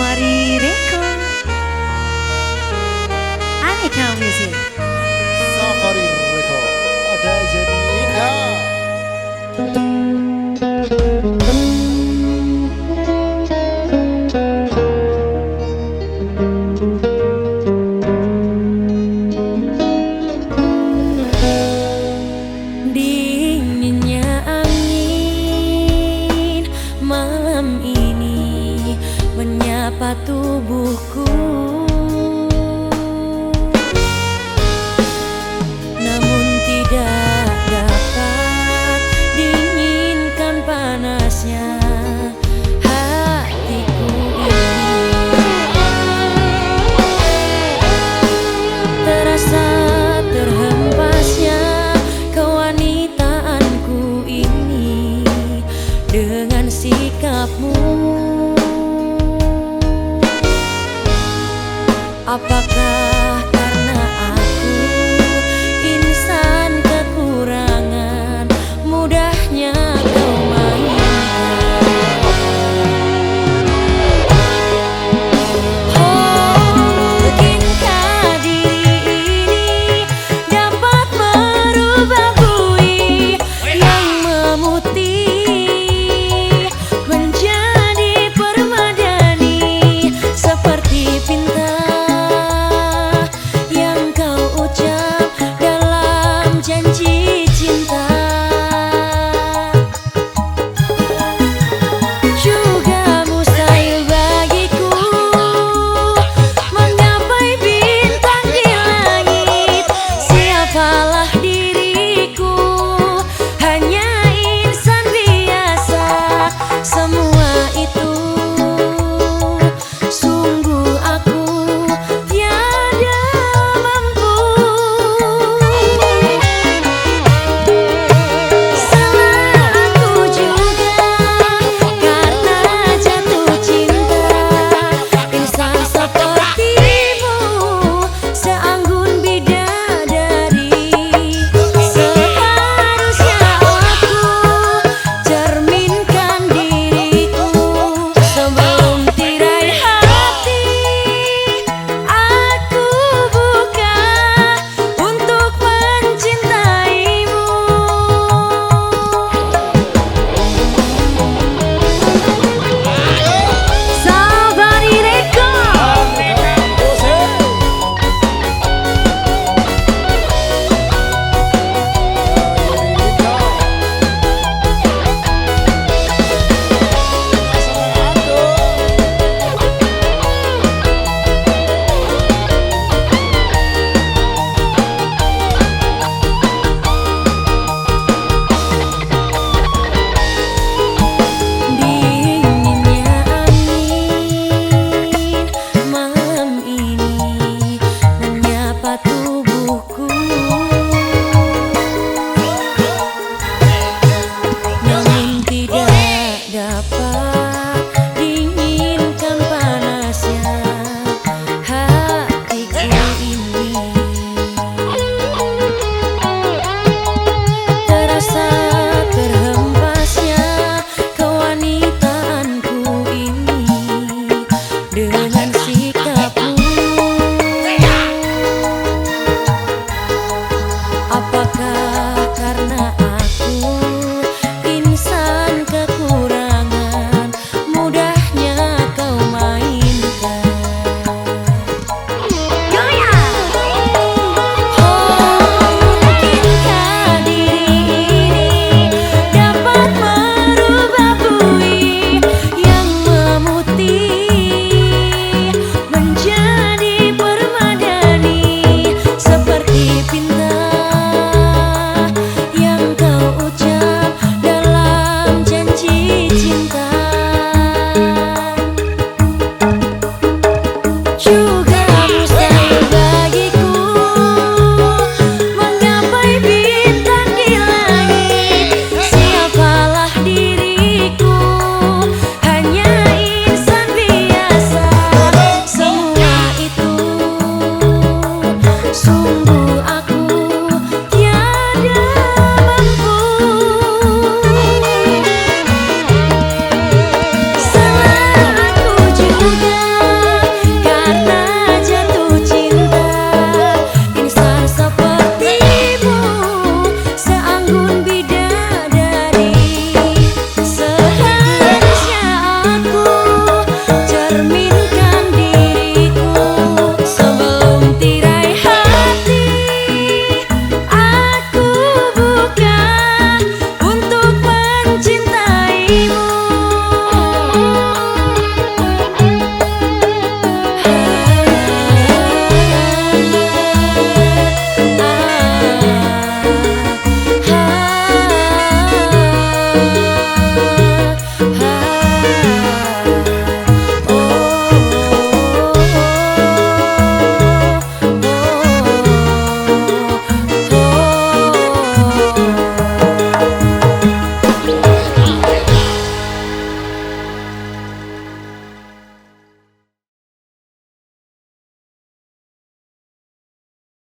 Safari Record Aneka Music tubuhku silence.